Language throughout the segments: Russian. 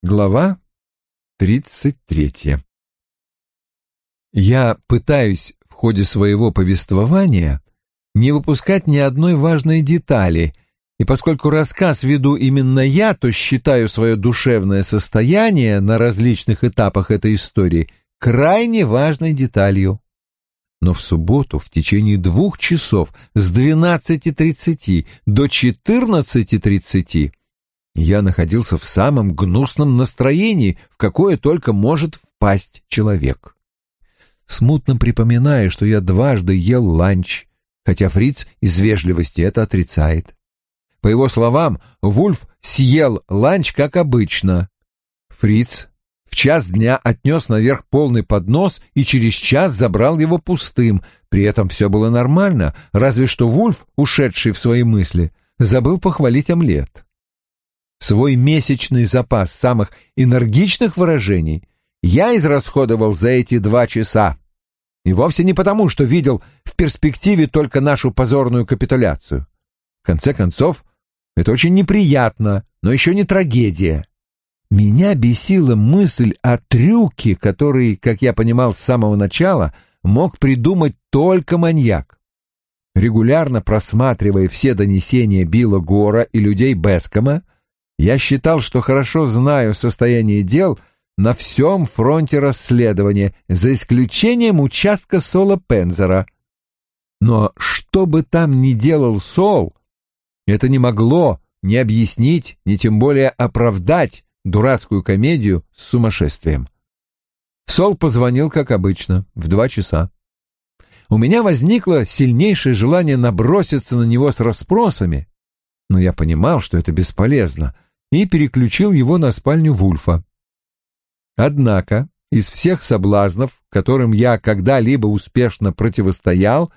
Глава тридцать третья Я пытаюсь в ходе своего повествования не выпускать ни одной важной детали, и поскольку рассказ веду именно я, то считаю свое душевное состояние на различных этапах этой истории крайне важной деталью. Но в субботу в течение двух часов с 12.30 до 14.30 я находился в самом гнусном настроении, в какое только может впасть человек. Смутно припоминая, что я дважды ел ланч, хотя Фриц из вежливости это отрицает. По его словам, Вульф съел ланч, как обычно. Фриц в час дня отнес наверх полный поднос и через час забрал его пустым. При этом все было нормально, разве что Вульф, ушедший в свои мысли, забыл похвалить омлет. Свой месячный запас самых энергичных выражений я израсходовал за эти два часа. И вовсе не потому, что видел в перспективе только нашу позорную капитуляцию. В конце концов, это очень неприятно, но еще не трагедия. Меня бесила мысль о трюке, который, как я понимал с самого начала, мог придумать только маньяк. Регулярно просматривая все донесения Билла Гора и людей Бескома, я считал, что хорошо знаю состояние дел на всем фронте расследования, за исключением участка Сола Пензера. Но что бы там ни делал Сол, это не могло ни объяснить, ни тем более оправдать дурацкую комедию с сумасшествием. Сол позвонил, как обычно, в два часа. У меня возникло сильнейшее желание наброситься на него с расспросами, но я понимал, что это бесполезно — и переключил его на спальню Вульфа. Однако из всех соблазнов, которым я когда-либо успешно противостоял,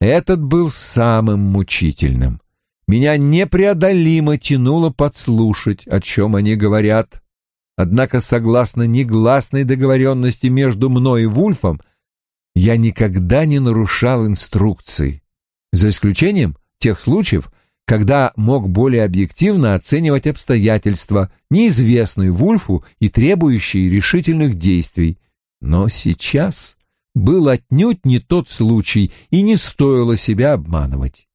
этот был самым мучительным. Меня непреодолимо тянуло подслушать, о чем они говорят. Однако, согласно негласной договоренности между мной и Вульфом, я никогда не нарушал инструкций, за исключением тех случаев, когда мог более объективно оценивать обстоятельства, неизвестные Вульфу и требующие решительных действий. Но сейчас был отнюдь не тот случай, и не стоило себя обманывать.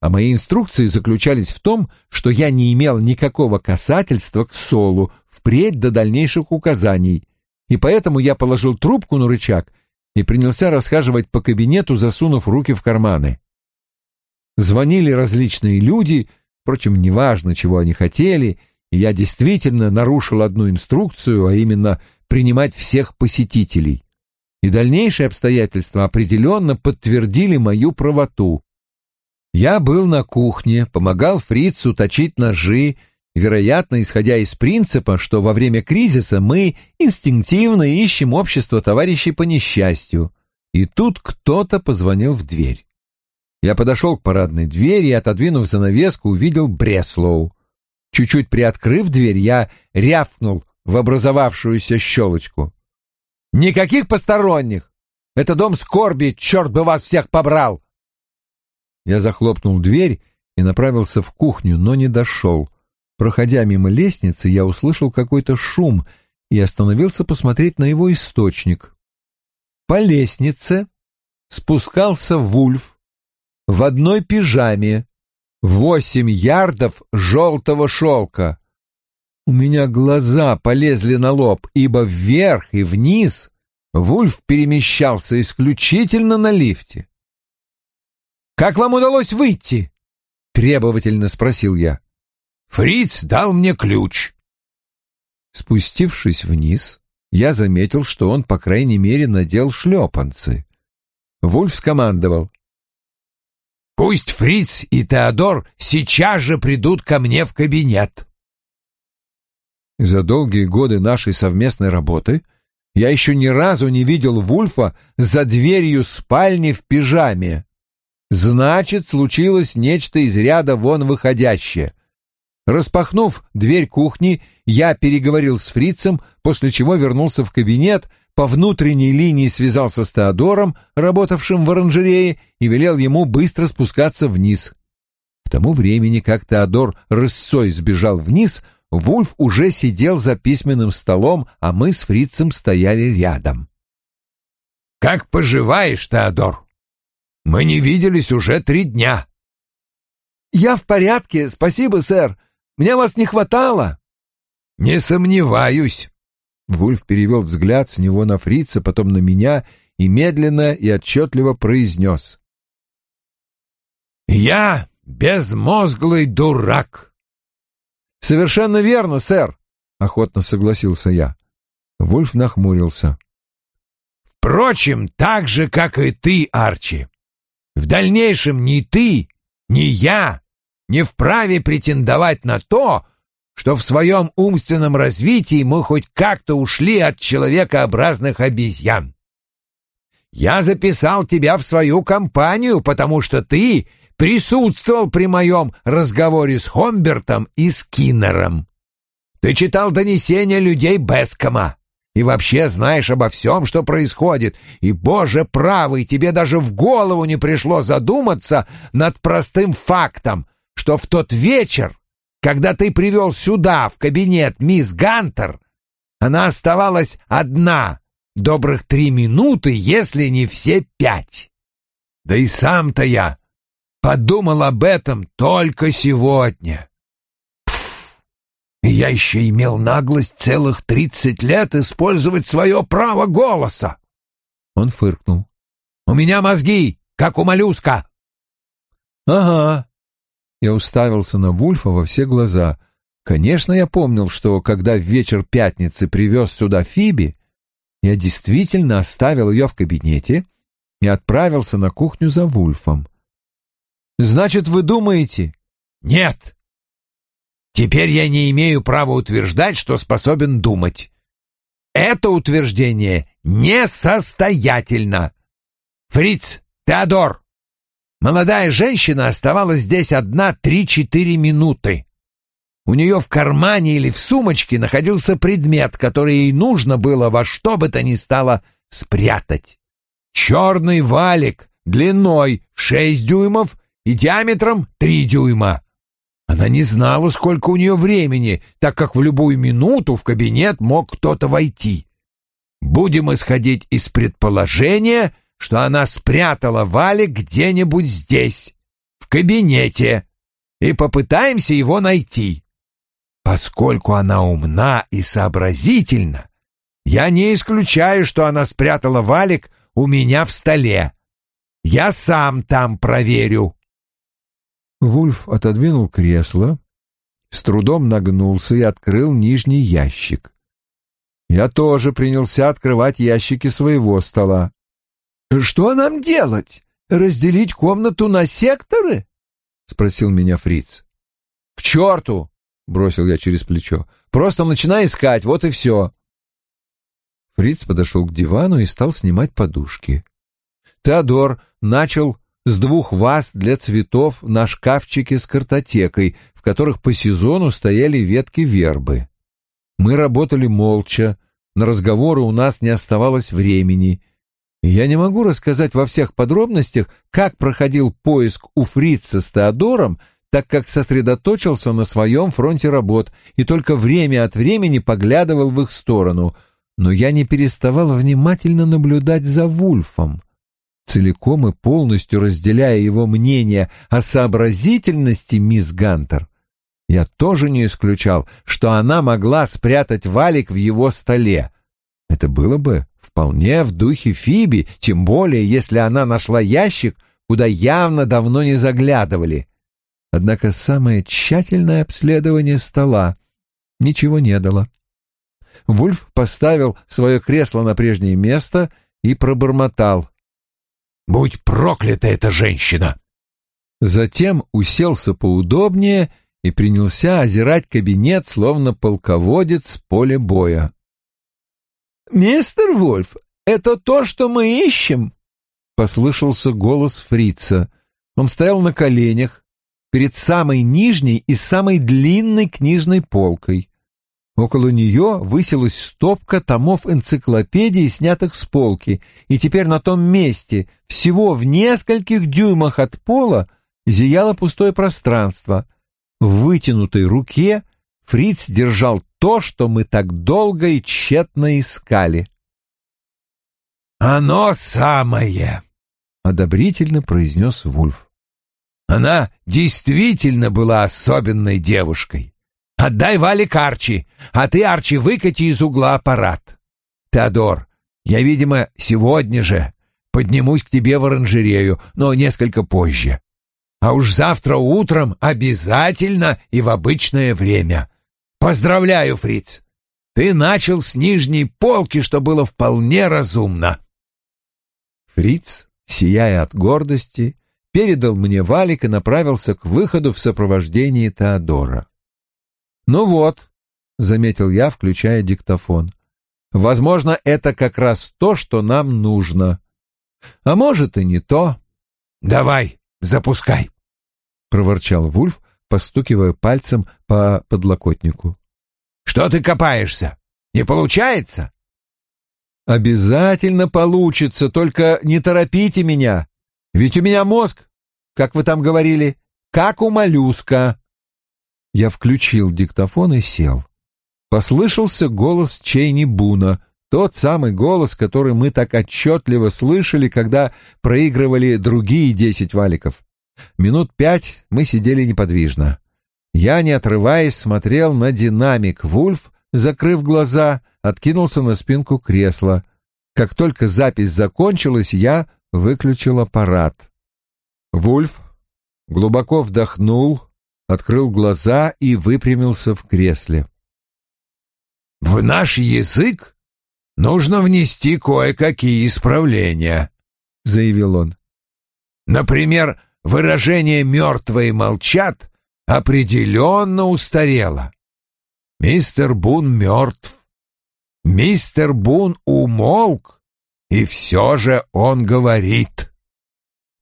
А мои инструкции заключались в том, что я не имел никакого касательства к Солу впредь до дальнейших указаний, и поэтому я положил трубку на рычаг и принялся расхаживать по кабинету, засунув руки в карманы. Звонили различные люди, впрочем, неважно, чего они хотели, я действительно нарушил одну инструкцию, а именно принимать всех посетителей. И дальнейшие обстоятельства определенно подтвердили мою правоту. Я был на кухне, помогал фрицу точить ножи, вероятно, исходя из принципа, что во время кризиса мы инстинктивно ищем общество товарищей по несчастью. И тут кто-то позвонил в дверь. Я подошел к парадной двери и, отодвинув занавеску, увидел Бреслоу. Чуть-чуть приоткрыв дверь, я рявкнул в образовавшуюся щелочку. «Никаких посторонних! Это дом скорби, черт бы вас всех побрал!» Я захлопнул дверь и направился в кухню, но не дошел. Проходя мимо лестницы, я услышал какой-то шум и остановился посмотреть на его источник. По лестнице спускался Вульф в одной пижаме, восемь ярдов желтого шелка. У меня глаза полезли на лоб, ибо вверх и вниз Вульф перемещался исключительно на лифте. «Как вам удалось выйти?» — требовательно спросил я. «Фриц дал мне ключ». Спустившись вниз, я заметил, что он, по крайней мере, надел шлепанцы. Вульф скомандовал. Пусть Фриц и Теодор сейчас же придут ко мне в кабинет. За долгие годы нашей совместной работы я еще ни разу не видел Вульфа за дверью спальни в пижаме. Значит, случилось нечто из ряда вон выходящее. Распахнув дверь кухни, я переговорил с фрицем, после чего вернулся в кабинет — по внутренней линии связался с Теодором, работавшим в оранжерее, и велел ему быстро спускаться вниз. К тому времени, как Теодор рысцой сбежал вниз, Вульф уже сидел за письменным столом, а мы с фрицем стояли рядом. «Как поживаешь, Теодор? Мы не виделись уже три дня». «Я в порядке, спасибо, сэр. Мне вас не хватало». «Не сомневаюсь». Вульф перевел взгляд с него на фрица, потом на меня и медленно и отчетливо произнес. «Я безмозглый дурак». «Совершенно верно, сэр», — охотно согласился я. Вульф нахмурился. «Впрочем, так же, как и ты, Арчи. В дальнейшем ни ты, ни я не вправе претендовать на то, что в своем умственном развитии мы хоть как-то ушли от человекообразных обезьян. Я записал тебя в свою компанию, потому что ты присутствовал при моем разговоре с Хомбертом и Скиннером. Ты читал донесения людей Бескома и вообще знаешь обо всем, что происходит, и, боже правый, тебе даже в голову не пришло задуматься над простым фактом, что в тот вечер, когда ты привел сюда, в кабинет, мисс Гантер, она оставалась одна добрых три минуты, если не все пять. Да и сам-то я подумал об этом только сегодня. Пф, я еще имел наглость целых тридцать лет использовать свое право голоса. Он фыркнул. «У меня мозги, как у моллюска». «Ага». Я уставился на Вульфа во все глаза. Конечно, я помнил, что когда в вечер пятницы привез сюда Фиби, я действительно оставил ее в кабинете и отправился на кухню за Вульфом. Значит, вы думаете? Нет. Теперь я не имею права утверждать, что способен думать. Это утверждение несостоятельно. Фриц, Теодор, молодая женщина оставалась здесь одна три-четыре минуты. У нее в кармане или в сумочке находился предмет, который ей нужно было во что бы то ни стало спрятать. Черный валик длиной шесть дюймов и диаметром три дюйма. Она не знала, сколько у нее времени, так как в любую минуту в кабинет мог кто-то войти. Будем исходить из предположения, что она спрятала валик где-нибудь здесь, в кабинете, и попытаемся его найти. Поскольку она умна и сообразительна, я не исключаю, что она спрятала валик у меня в столе. Я сам там проверю. Вульф отодвинул кресло, с трудом нагнулся и открыл нижний ящик. Я тоже принялся открывать ящики своего стола. «Что нам делать? Разделить комнату на секторы?» — спросил меня Фриц. «К черту!» — бросил я через плечо. «Просто начинай искать, вот и все». Фриц подошел к дивану и стал снимать подушки. Теодор начал с двух ваз для цветов на шкафчике с картотекой, в которых по сезону стояли ветки вербы. Мы работали молча, на разговоры у нас не оставалось времени. Я не могу рассказать во всех подробностях, как проходил поиск у Фрица с Теодором, так как сосредоточился на своем фронте работ и только время от времени поглядывал в их сторону, но я не переставал внимательно наблюдать за Вульфом целиком и полностью разделяя его мнение о сообразительности мисс Гантер, я тоже не исключал, что она могла спрятать валик в его столе. Это было бы вполне в духе Фиби, тем более, если она нашла ящик, куда явно давно не заглядывали. Однако самое тщательное обследование стола ничего не дало. Вульф поставил свое кресло на прежнее место и пробормотал. Будь проклята эта женщина!» Затем уселся поудобнее и принялся озирать кабинет, словно полководец поля боя. «Мистер Вольф, это то, что мы ищем?» — послышался голос фрица. Он стоял на коленях перед самой нижней и самой длинной книжной полкой. Около нее высилась стопка томов энциклопедии, снятых с полки, и теперь на том месте, всего в нескольких дюймах от пола, зияло пустое пространство. В вытянутой руке Фриц держал то, что мы так долго и тщетно искали. «Оно самое!» — одобрительно произнес Вульф. «Она действительно была особенной девушкой. Отдай Вале Арчи, а ты, Арчи, выкати из угла аппарат. Теодор, я, видимо, сегодня же поднимусь к тебе в оранжерею, но несколько позже. А уж завтра утром обязательно и в обычное время. Поздравляю, Фриц. Ты начал с нижней полки, что было вполне разумно. Фриц, сияя от гордости, передал мне валик и направился к выходу в сопровождении Теодора. «Ну вот», — заметил я, включая диктофон, — «возможно, это как раз то, что нам нужно. А может и не то». «Давай, запускай», — проворчал Вульф, постукивая пальцем по подлокотнику. «Что ты копаешься? Не получается?» «Обязательно получится, только не торопите меня. Ведь у меня мозг, как вы там говорили, как у моллюска». Я включил диктофон и сел. Послышался голос Чейни Буна, тот самый голос, который мы так отчетливо слышали, когда проигрывали другие десять валиков. Минут пять мы сидели неподвижно. Я, не отрываясь, смотрел на динамик. Вульф, закрыв глаза, откинулся на спинку кресла. Как только запись закончилась, я выключил аппарат. Вульф глубоко вдохнул, открыл глаза и выпрямился в кресле. «В наш язык нужно внести кое-какие исправления», — заявил он. «Например, выражение «мертвые молчат» определенно устарело. Мистер Бун мертв. Мистер Бун умолк, и все же он говорит.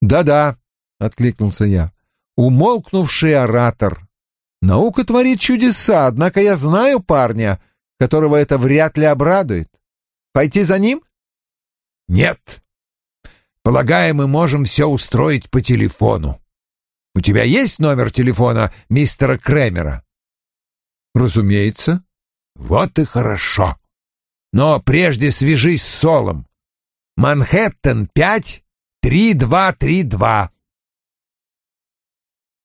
«Да-да», — откликнулся я, — «умолкнувший оратор. Наука творит чудеса, однако я знаю парня, которого это вряд ли обрадует. Пойти за ним?» «Нет. Полагаю, мы можем все устроить по телефону. У тебя есть номер телефона мистера Кремера?» «Разумеется». «Вот и хорошо. Но прежде свяжись с Солом. Манхэттен 5, 3232.